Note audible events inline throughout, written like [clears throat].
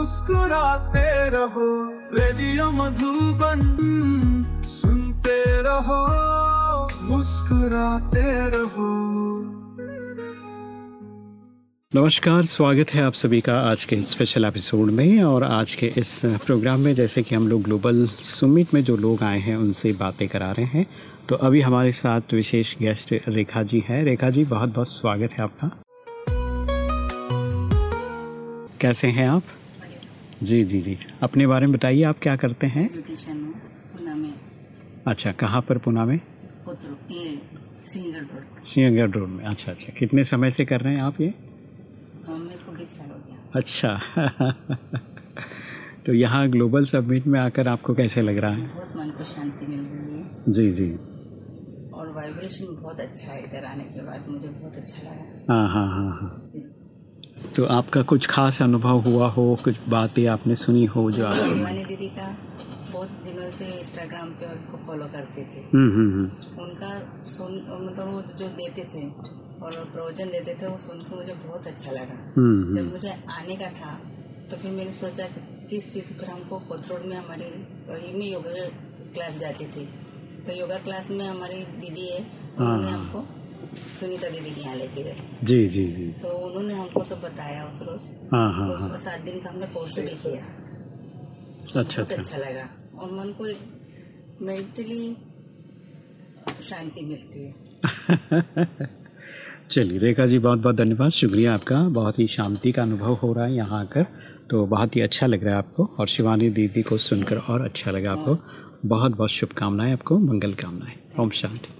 मुस्कुराते रहो। रेडियो मधुबन, सुनते रहो। मुस्कुराते रहो। नमस्कार, स्वागत है आप सभी का आज के स्पेशल एपिसोड में और आज के इस प्रोग्राम में जैसे कि हम लोग ग्लोबल सुमिट में जो लोग आए हैं, उनसे बातें करा रहे हैं। तो अभी हमारे साथ विशेष गेस्ट रेखा जी हैं। रेखा जी बहुत बहुत स्वागत है आपका। कैसे हैं आप? जी जी जी। अपने बारे में बताइए आप क्या करते हैं? पूना अच्छा कहाँ पर पुणे में? सिंहगढ़ रोड में। अच्छा अच्छा। कितने समय से कर रहे हैं आप ये? हो अच्छा। [laughs] तो यहाँ ग्लोबल सबमिट में आकर आपको कैसे लग रहा है? बहुत मन को शांति मिल रही है। जी जी। और वाइब्रेशन बहुत अच्छा है इधर आने के बाद मुझे बहुत अच्छा लगा। हाँ हाँ हाँ हाँ। तो आपका कुछ खास अनुभव हुआ हो कुछ बातें आपने सुनी हो जो आप शिवानी दीदी का बहुत दिनों से इंस्टाग्राम पे उनको फॉलो करते थे। हम्म हम्म हम्म। उनका सुन मतलब वो जो देते थे और प्रवचन देते थे वो सुन के मुझे बहुत अच्छा लगा। हम्म, जब मुझे आने का था तो फिर मैंने सोचा कि किस चीज़ पर हमको कोथरोड में हमारी में योगा क्लास जाती थी। तो योगा क्लास में हमारी दीदी है उन्होंने हाँ। हमको सुनीता दीदी के यहाँ लेके गए। जी जी जी। तो उन्होंने हमको सब बताया उस रोज। हाँ हाँ हाँ। सात दिन का हमने कोर्स भी किया। अच्छा बहुत अच्छा। अच्छा लगा। और मन को एक मेंटली शांति मिलती है। [laughs] चलिए रेखा जी बहुत बहुत धन्यवाद। शुक्रिया आपका। बहुत ही शांति का अनुभव हो रहा है यहाँ आकर। तो बहुत ही अच्छा लग रहा है आपको। और शिवानी दीदी को सुनकर और अच्छा लगा आपको। बहुत बहुत शुभकामनाएँ आपको। मंगल कामनाएँ। ओम शांति।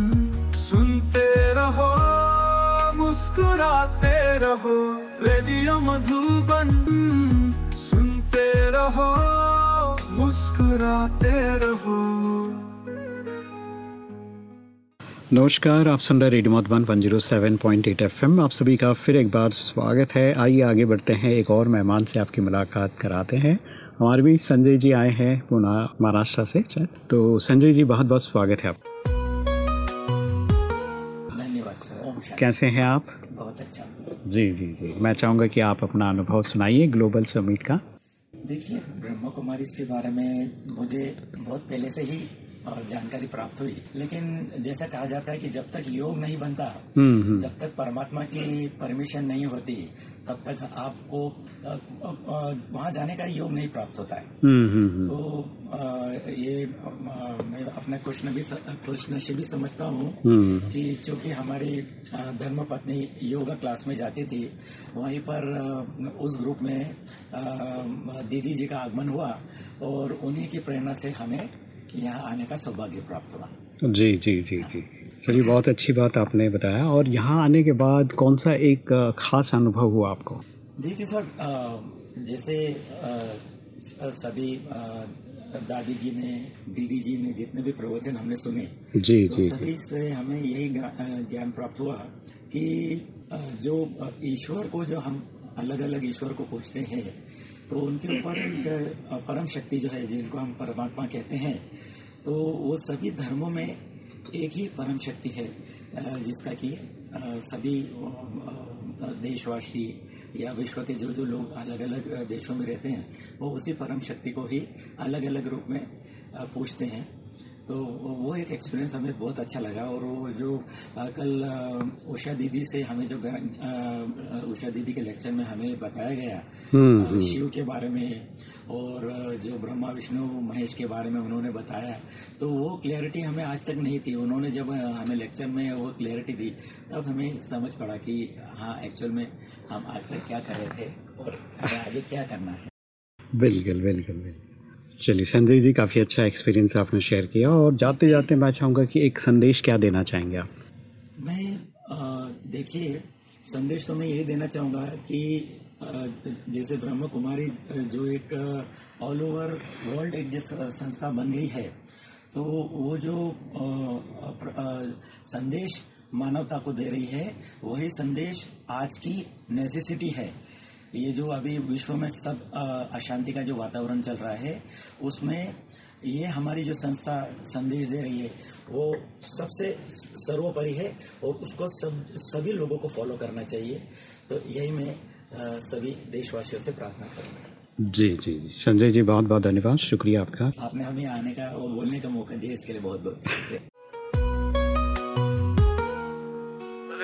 सुनते रहो, मुस्कुराते रहो, रेडियो मधुबन सुनते रहो, मुस्कुराते रहो। नमस्कार, आप सुन रहे रेडियो मधुबन 107.8 एफएम आप सभी का फिर एक बार स्वागत है। आइए आगे बढ़ते हैं, एक और मेहमान से आपकी मुलाकात कराते हैं। हमारे भी संजय जी आए हैं, पुणे, महाराष्ट्र से। तो संजय जी बहुत बहुत स्वागत है आप कैसे हैं आप? बहुत अच्छा। जी जी जी। मैं चाहूँगा कि आप अपना अनुभव सुनाइए ग्लोबल समिट का। देखिए ब्रह्मा कुमारी के बारे में मुझे बहुत पहले से ही जानकारी प्राप्त हुई। लेकिन जैसा कहा जाता है कि जब तक योग नहीं बनता हम्म हम्म। जब तक परमात्मा की परमिशन नहीं होती तब तक आपको वहाँ जाने का योग नहीं प्राप्त होता है। हम्म तो ये मैं अपना क्वेश्चन भी क्वेश्चन से भी समझता हूँ कि चूँकि हमारी धर्म पत्नी योगा क्लास में जाती थी वहीं पर उस ग्रुप में दीदी जी का आगमन हुआ और उन्हीं की प्रेरणा से हमें यहाँ आने का सौभाग्य प्राप्त हुआ। जी जी जी जी। चलिए बहुत अच्छी बात आपने बताया। और यहाँ आने के बाद कौन सा एक खास अनुभव हुआ आपको? देखिए सर जैसे सभी दादी जी ने दीदी जी ने जितने भी प्रवचन हमने सुने जी तो जी सभी से हमें यही ज्ञान प्राप्त हुआ कि जो ईश्वर को जो हम अलग अलग ईश्वर को पूछते हैं। तो उनके ऊपर एक परम शक्ति जो है, जिनको हम परमात्मा कहते हैं तो वो सभी धर्मों में एक ही परम शक्ति है जिसका कि सभी देशवासी या विश्व के जो जो लोग अलग अलग देशों में रहते हैं, वो उसी परम शक्ति को ही अलग अलग रूप में पूछते हैं। तो वो एक एक्सपीरियंस हमें बहुत अच्छा लगा और वो जो कल उषा दीदी से हमें जो उषा दीदी के लेक्चर में हमें बताया गया हम्म, हम्म। शिव के बारे में और जो ब्रह्मा विष्णु महेश के बारे में उन्होंने बताया तो वो क्लैरिटी हमें आज तक नहीं थी। उन्होंने जब हमें लेक्चर में वो क्लैरिटी दी तब हमें समझ पड़ा कि हाँ एक्चुअल में हम आज तक क्या कर रहे थे और आगे क्या करना है। बिल्कुल बिल्कुल बिल्कुल। चलिए, संजय जी, काफ़ी अच्छा एक्सपीरियंस आपने शेयर किया और जाते जाते मैं चाहूँगा कि एक संदेश क्या देना चाहेंगे आप? मैं देखिए, संदेश तो मैं ये देना चाहूँगा कि जैसे ब्रह्म कुमारी जो एक ऑल ओवर वर्ल्ड एक जिस संस्था बन गई है तो वो जो संदेश मानवता को दे रही है, वही संदेश आज की नेसेसिटी है। ये जो अभी विश्व में सब अशांति का जो वातावरण चल रहा है उसमें ये हमारी जो संस्था संदेश दे रही है वो सबसे सर्वोपरि है और उसको सब सभी लोगों को फॉलो करना चाहिए। तो यही मैं सभी देशवासियों से प्रार्थना करूँगा जी जी जी। संजय जी बहुत बहुत धन्यवाद। शुक्रिया आपका। आपने हमें आने का और बोलने का मौका दिया इसके लिए बहुत बहुत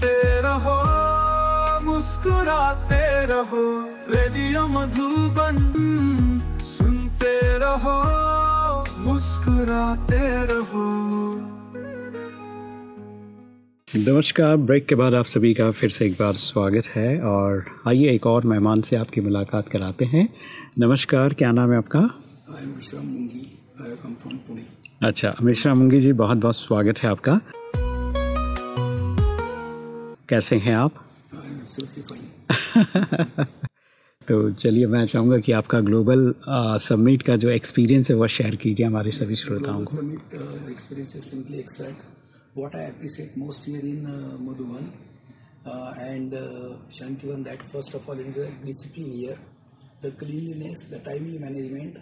सुनते रहो मुस्कुराते रहो रेडियो मधुबन सुनते रहो मुस्कुराते रहो। नमस्कार ब्रेक के बाद आप सभी का फिर से एक बार स्वागत है और आइए एक और मेहमान से आपकी मुलाकात कराते हैं। नमस्कार क्या नाम है आपका? अच्छा मिश्रा मुंगी जी बहुत बहुत स्वागत है आपका। कैसे हैं आप तो चलिए मैं चाहूँगा कि आपका ग्लोबल सबमिट का जो एक्सपीरियंस है वो शेयर कीजिए हमारे सभी श्रोताओं को what I appreciate most here in uh, Madhuban uh, and uh, Shantivan that first of all it is a discipline here the cleanliness the timely management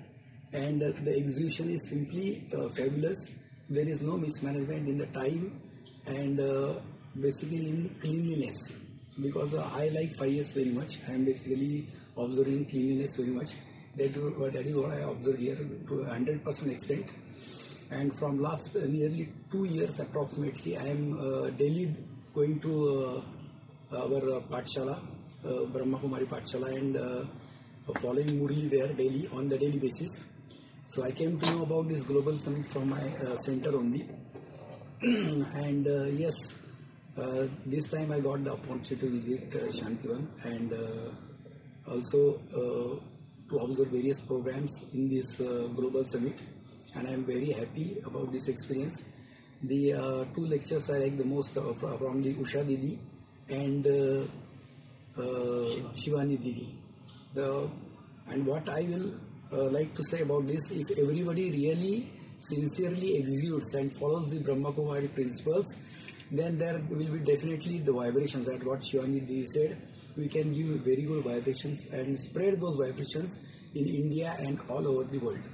and uh, the execution is simply uh, fabulous there is no mismanagement in the time and uh, basically in cleanliness because I like fires very much. I am basically observing cleanliness very much. That, that is what I observe here to a hundred percent extent. And from last nearly two years approximately, I am uh, daily going to uh, our uh, Patshala, uh, Brahma Kumari Patshala, and uh, following Murli there daily on the daily basis. So I came to know about this global summit from my uh, center only. [clears throat] and uh, yes, this time I got the opportunity to visit uh, Shantivan and uh, also uh, to observe various programs in this uh, global summit and I am very happy about this experience. The uh, two lectures I like the most are from the Usha Didi and Shivani Didi. The, and what I will like to say about this, if everybody really sincerely executes and follows the Brahma Kumari principles, then there will be definitely the vibrations that what Shivani said. We can give very good vibrations and spread those vibrations in India and all over the world.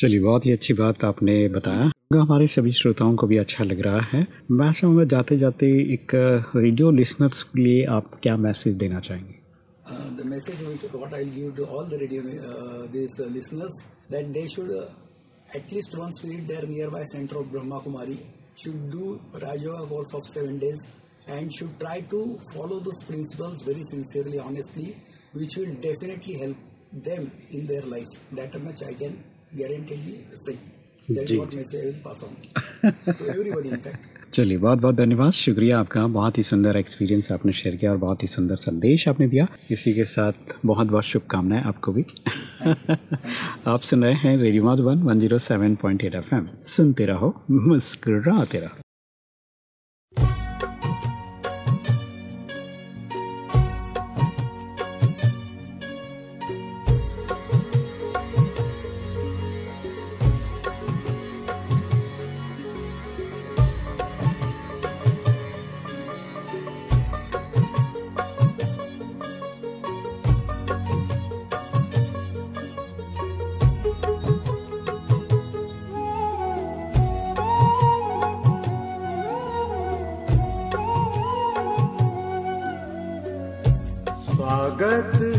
चलिए बहुत ही अच्छी बात आपने बताया हमारे सभी श्रोताओं को भी अच्छा लग रहा है मैं चाहूँगा जाते जाते एक रेडियो लिसनर्स के लिए आप क्या मैसेज देना चाहेंगे the message what I'll give to all the radio uh, these uh, listeners that they should uh, at least once visit their nearby center of Brahma Kumari should do Raja course of seven days and should try to follow those principles very sincerely, honestly, which will definitely help them in their life. That much I can guarantee say. That is what message I will pass on to [laughs] everybody in fact. चलिए, बहुत बहुत धन्यवाद। शुक्रिया आपका बहुत ही सुंदर experience आपने share किया और बहुत ही सुंदर संदेश आपने दिया। इसी के साथ बहुत बहुत शुभकामनाएँ आपको भी। [laughs] आप सुन रहे हैं radio Madhuban one zero seven point eight F M सुनते रहो, मुस्कुराते रहो। जगत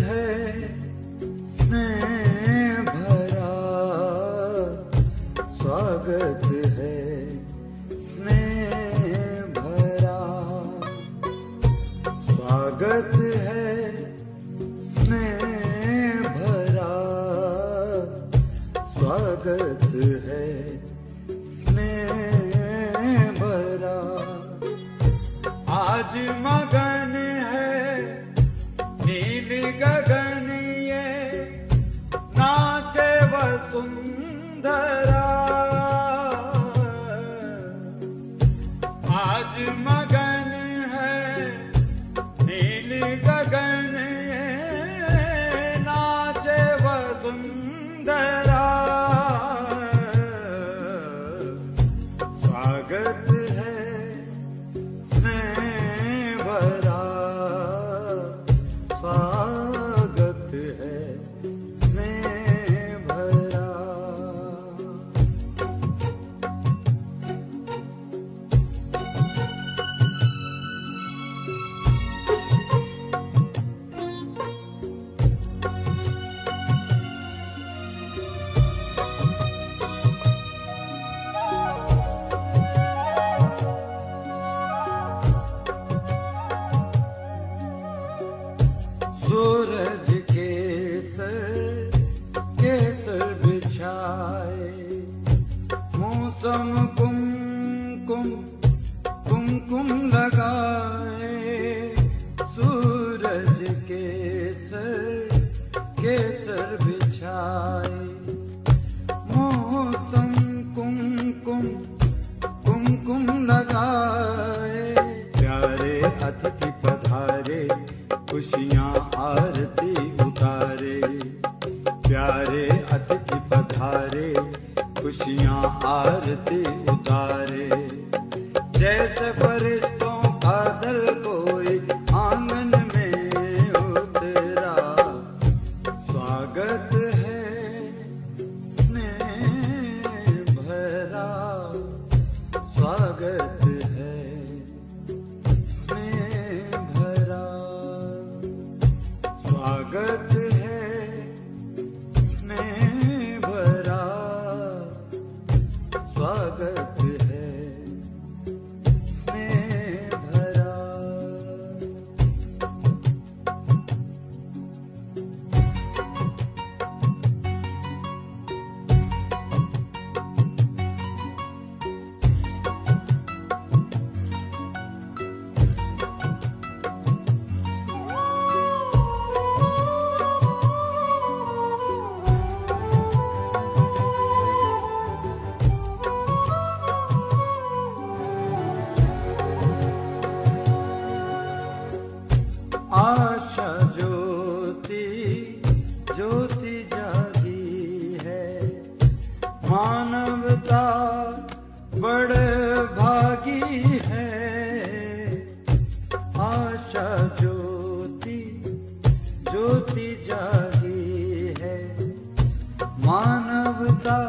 मानवता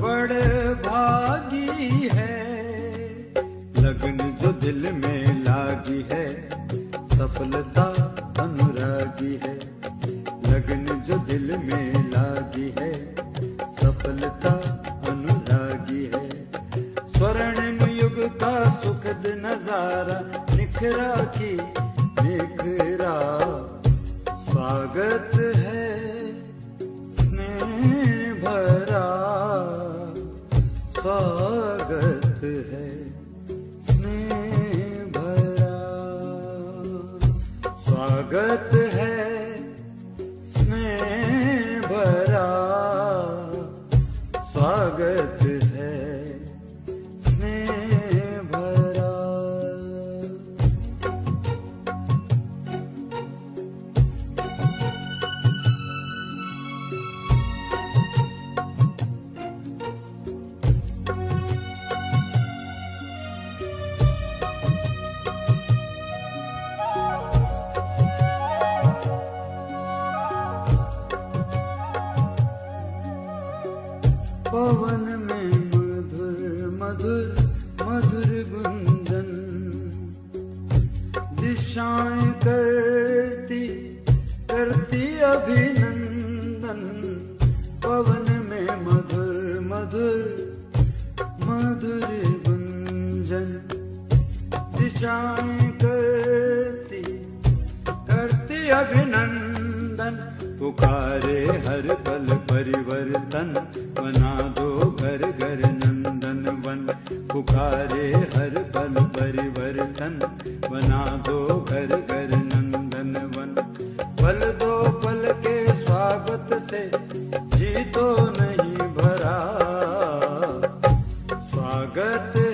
बड़े भागी है। लगन जो दिल में लागी है सफलता जगत